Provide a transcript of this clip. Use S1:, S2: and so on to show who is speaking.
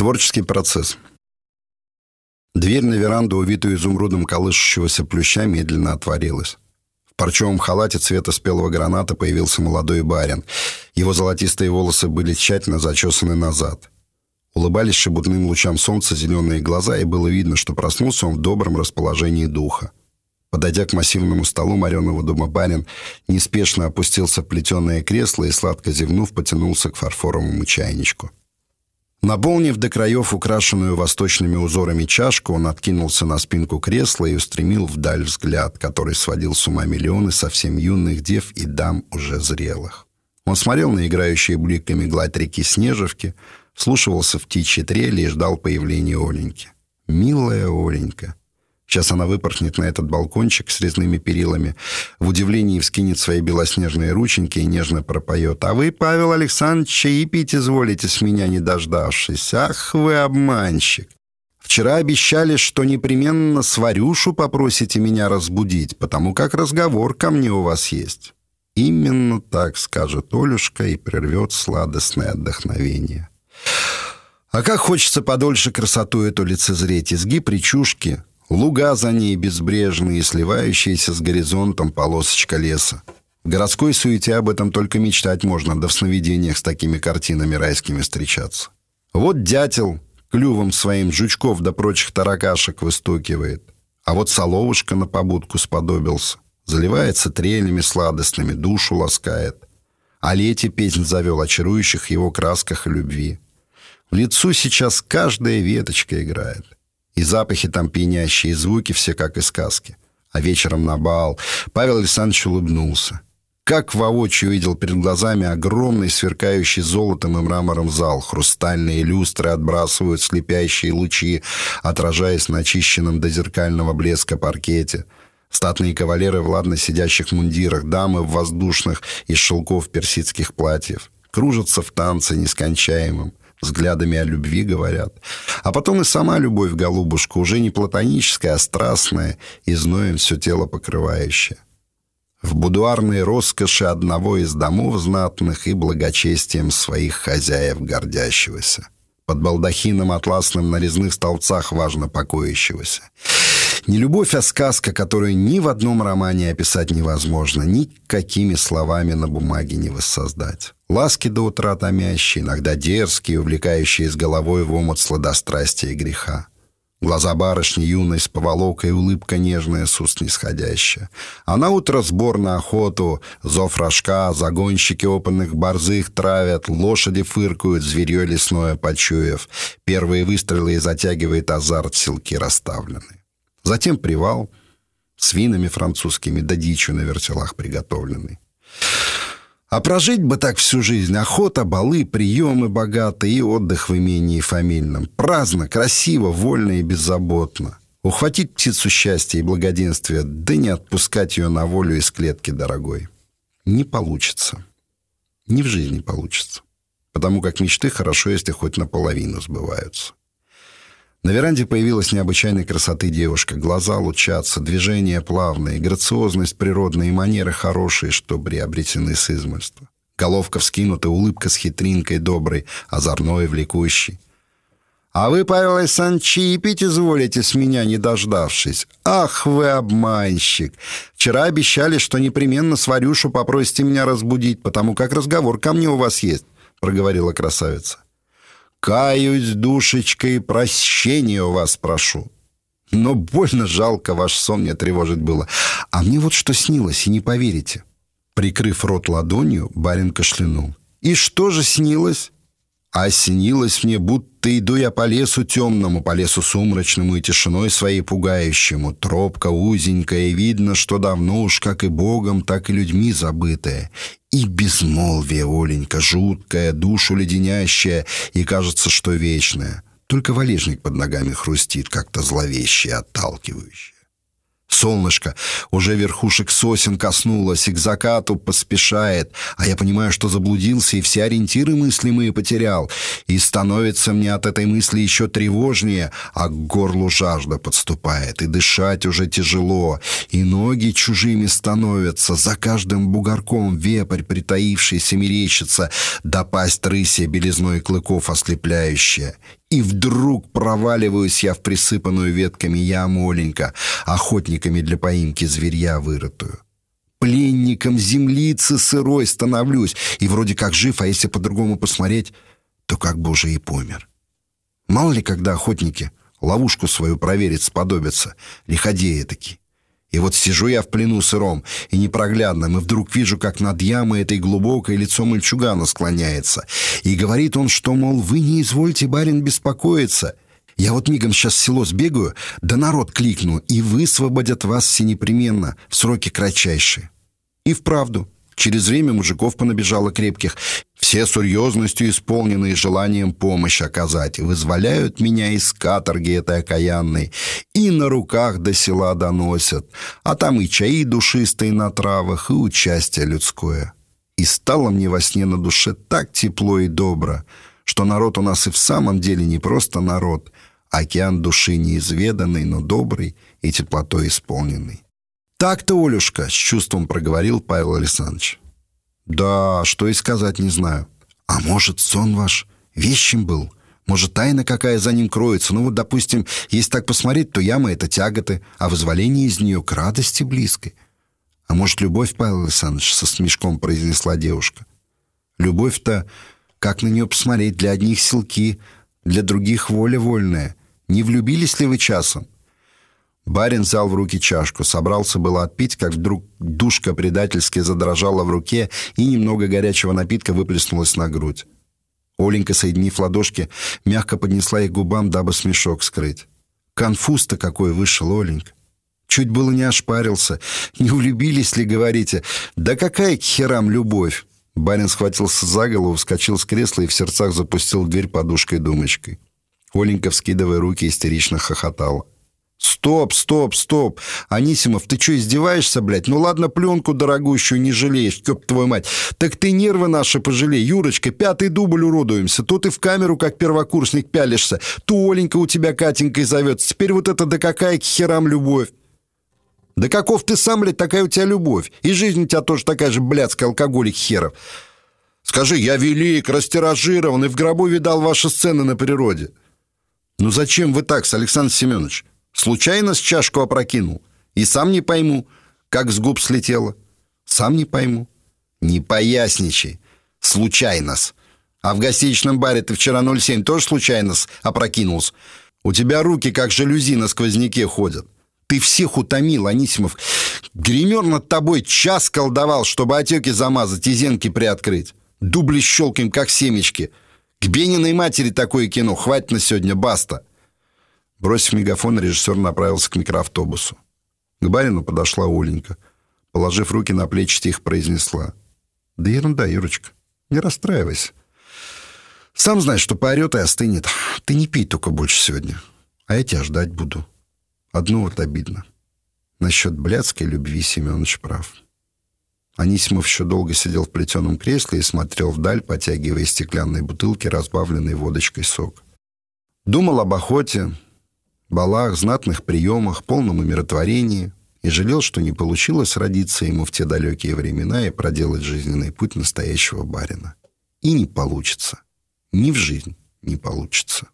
S1: Творческий процесс. Дверь на веранду, увитую изумрудом колышущегося плюща, медленно отворилась. В парчевом халате цвета спелого граната появился молодой барин. Его золотистые волосы были тщательно зачесаны назад. Улыбались шебутным лучам солнца зеленые глаза, и было видно, что проснулся он в добром расположении духа. Подойдя к массивному столу мореного дома барин, неспешно опустился в плетеное кресло и, сладко зевнув, потянулся к фарфоровому чайничку. Наполнив до краев украшенную восточными узорами чашку, он откинулся на спинку кресла и устремил вдаль взгляд, который сводил с ума миллионы совсем юных дев и дам уже зрелых. Он смотрел на играющие бликами гладь реки Снежевки, слушался в птичьи трели и ждал появления Оленьки. «Милая Оленька!» Сейчас она выпорхнет на этот балкончик с резными перилами, в удивлении вскинет свои белоснежные рученьки и нежно пропоет. «А вы, Павел Александрович, чаи пить изволите с меня не дождавшись. Ах вы обманщик! Вчера обещали, что непременно сварюшу попросите меня разбудить, потому как разговор ко мне у вас есть». Именно так скажет Олюшка и прервет сладостное отдохновение. А как хочется подольше красоту эту лицезреть, изгиб речушки, Луга за ней безбрежные, сливающиеся с горизонтом полосочка леса. В городской суете об этом только мечтать можно, да в сновидениях с такими картинами райскими встречаться. Вот дятел клювом своим жучков да прочих таракашек выстукивает. А вот соловушка на побудку сподобился. Заливается трелями сладостными, душу ласкает. А лете песнь завел о чарующих его красках любви. В лицу сейчас каждая веточка играет. И запахи там пьянящие, и звуки все как из сказки. А вечером на бал Павел Александрович улыбнулся. Как воочию видел перед глазами огромный, сверкающий золотом и мрамором зал. Хрустальные люстры отбрасывают слепящие лучи, отражаясь на очищенном до зеркального блеска паркете. Статные кавалеры в ладно сидящих мундирах, дамы в воздушных из шелков персидских платьев. Кружатся в танце нескончаемом взглядами о любви говорят. А потом и сама любовь голубушка, уже не платоническая, а страстная, и зноем все тело покрывающая. В будуарной роскоши одного из домов знатных и благочестием своих хозяев гордящегося. Под балдахином атласным на резных столбцах важно покоящегося. Не любовь, а сказка, которую ни в одном романе описать невозможно, никакими словами на бумаге не воссоздать. Ласки до утра томящие, иногда дерзкие, увлекающие с головой в омут сладострастия и греха. Глаза барышни юной с поволокой, улыбка нежная с уст нисходящая. А на утро сбор на охоту, зов рожка, загонщики опытных борзых травят, лошади фыркают, зверье лесное почуяв. Первые выстрелы и затягивает азарт, селки расставлены. Затем привал с винами французскими, да дичью на вертелах приготовленный. А прожить бы так всю жизнь. Охота, балы, приемы богатые и отдых в имении фамильном. Праздно, красиво, вольно и беззаботно. Ухватить птицу счастья и благоденствия, да не отпускать ее на волю из клетки дорогой. Не получится. Не в жизни получится. Потому как мечты хорошо, если хоть наполовину сбываются. На веранде появилась необычайной красоты девушка. Глаза лучатся, движения плавные, грациозность природные, манеры хорошие, что приобретены с измольства. Головка вскинута, улыбка с хитринкой доброй, озорной, влекущей. «А вы, Павел Александрович, пить изволите с меня, не дождавшись. Ах вы обманщик! Вчера обещали, что непременно сварюшу попросите меня разбудить, потому как разговор ко мне у вас есть», — проговорила красавица. Каюсь душечкой, прощения у вас прошу. Но больно жалко ваш сон мне тревожить было. А мне вот что снилось, и не поверите. Прикрыв рот ладонью, барин кашлянул. И что же снилось? А снилось мне, будто иду я по лесу темному, по лесу сумрачному и тишиной своей пугающему. Тропка узенькая, и видно, что давно уж как и Богом, так и людьми забытая. И безмолвие, Оленька, жуткое, душу леденящее, и кажется, что вечное. Только валежник под ногами хрустит, как-то зловеще отталкивающе. Солнышко уже верхушек сосен коснулось и к закату поспешает, а я понимаю, что заблудился и все ориентиры мыслимые потерял. И становится мне от этой мысли еще тревожнее, а к горлу жажда подступает, и дышать уже тяжело, и ноги чужими становятся, за каждым бугорком вепрь притаившийся мерещится, да пасть рыси белизной клыков ослепляющая. И вдруг проваливаюсь я в присыпанную ветками яму Оленька, охотниками для поимки зверья вырытую. Пленником землицы сырой становлюсь, и вроде как жив, а если по-другому посмотреть, то как бы уже и помер. Мало ли, когда охотники ловушку свою проверить сподобятся, лиходеи такие. И вот сижу я в плену сыром и непроглядном, и вдруг вижу, как над ямой этой глубокой лицо мальчугана склоняется. И говорит он, что, мол, вы не извольте, барин, беспокоиться. Я вот мигом сейчас в село сбегаю, да народ кликну, и высвободят вас все непременно в сроки кратчайшие. И вправду, Через время мужиков понабежало крепких. Все серьезностью исполненные желанием помощь оказать. Вызволяют меня из каторги этой окаянной. И на руках до села доносят. А там и чаи душистые на травах, и участие людское. И стало мне во сне на душе так тепло и добро, что народ у нас и в самом деле не просто народ, а океан души неизведанный, но добрый и теплотой исполненный. «Так-то, Олюшка», — с чувством проговорил Павел Александрович. «Да, что и сказать не знаю. А может, сон ваш вещим был? Может, тайна какая за ним кроется? Ну вот, допустим, если так посмотреть, то яма — это тяготы, а вызволение из нее к радости близкой. А может, любовь, Павел Александрович, со смешком произнесла девушка. Любовь-то, как на нее посмотреть, для одних силки, для других воля вольная. Не влюбились ли вы часом?» Барин взял в руки чашку, собрался было отпить, как вдруг душка предательски задрожала в руке, и немного горячего напитка выплеснулось на грудь. Оленька, соединив ладошки, мягко поднесла их губам, дабы смешок скрыть. Конфуз-то какой вышел, Оленька. Чуть было не ошпарился. Не влюбились ли, говорите? Да какая к херам любовь? Барин схватился за голову, вскочил с кресла и в сердцах запустил дверь подушкой-думочкой. Оленька, вскидывая руки, истерично хохотала. «Стоп, стоп, стоп! Анисимов, ты что, издеваешься, блядь? Ну ладно, пленку дорогущую не жалеешь, кёб твою мать. Так ты нервы наши пожалей. Юрочка, пятый дубль уродуемся. То ты в камеру, как первокурсник, пялишься, то Оленька у тебя Катенькой зовется. Теперь вот это да какая к херам любовь? Да каков ты сам, блядь, такая у тебя любовь? И жизнь у тебя тоже такая же блядская, алкоголик херов. Скажи, я велик, растиражирован и в гробу видал ваши сцены на природе. Ну зачем вы так, Александр Семенович? Случайно с чашку опрокинул. И сам не пойму, как с губ слетело. Сам не пойму. Не поясничай. Случайно-с. А в гостиничном баре ты вчера 07 тоже случайно-с опрокинулся. У тебя руки как жалюзи на сквозняке ходят. Ты всех утомил, Анисимов. Гример над тобой час колдовал, чтобы отеки замазать и зенки приоткрыть. Дубли щелким, как семечки. К Бениной матери такое кино. Хватит на сегодня, баста. Бросив мегафон, режиссер направился к микроавтобусу. К барину подошла Оленька. Положив руки на плечи, тихо произнесла. «Да ерунда, Юрочка, не расстраивайся. Сам знаешь, что поорет и остынет. Ты не пей только больше сегодня, а я тебя ждать буду. Одно вот обидно. Насчет блядской любви Семенович прав». Анисимов еще долго сидел в плетеном кресле и смотрел вдаль, потягивая из стеклянной бутылки разбавленной водочкой сок. Думал об охоте, балах, знатных приемах, полном умиротворении и жалел, что не получилось родиться ему в те далекие времена и проделать жизненный путь настоящего барина. И не получится. Ни в жизнь не получится.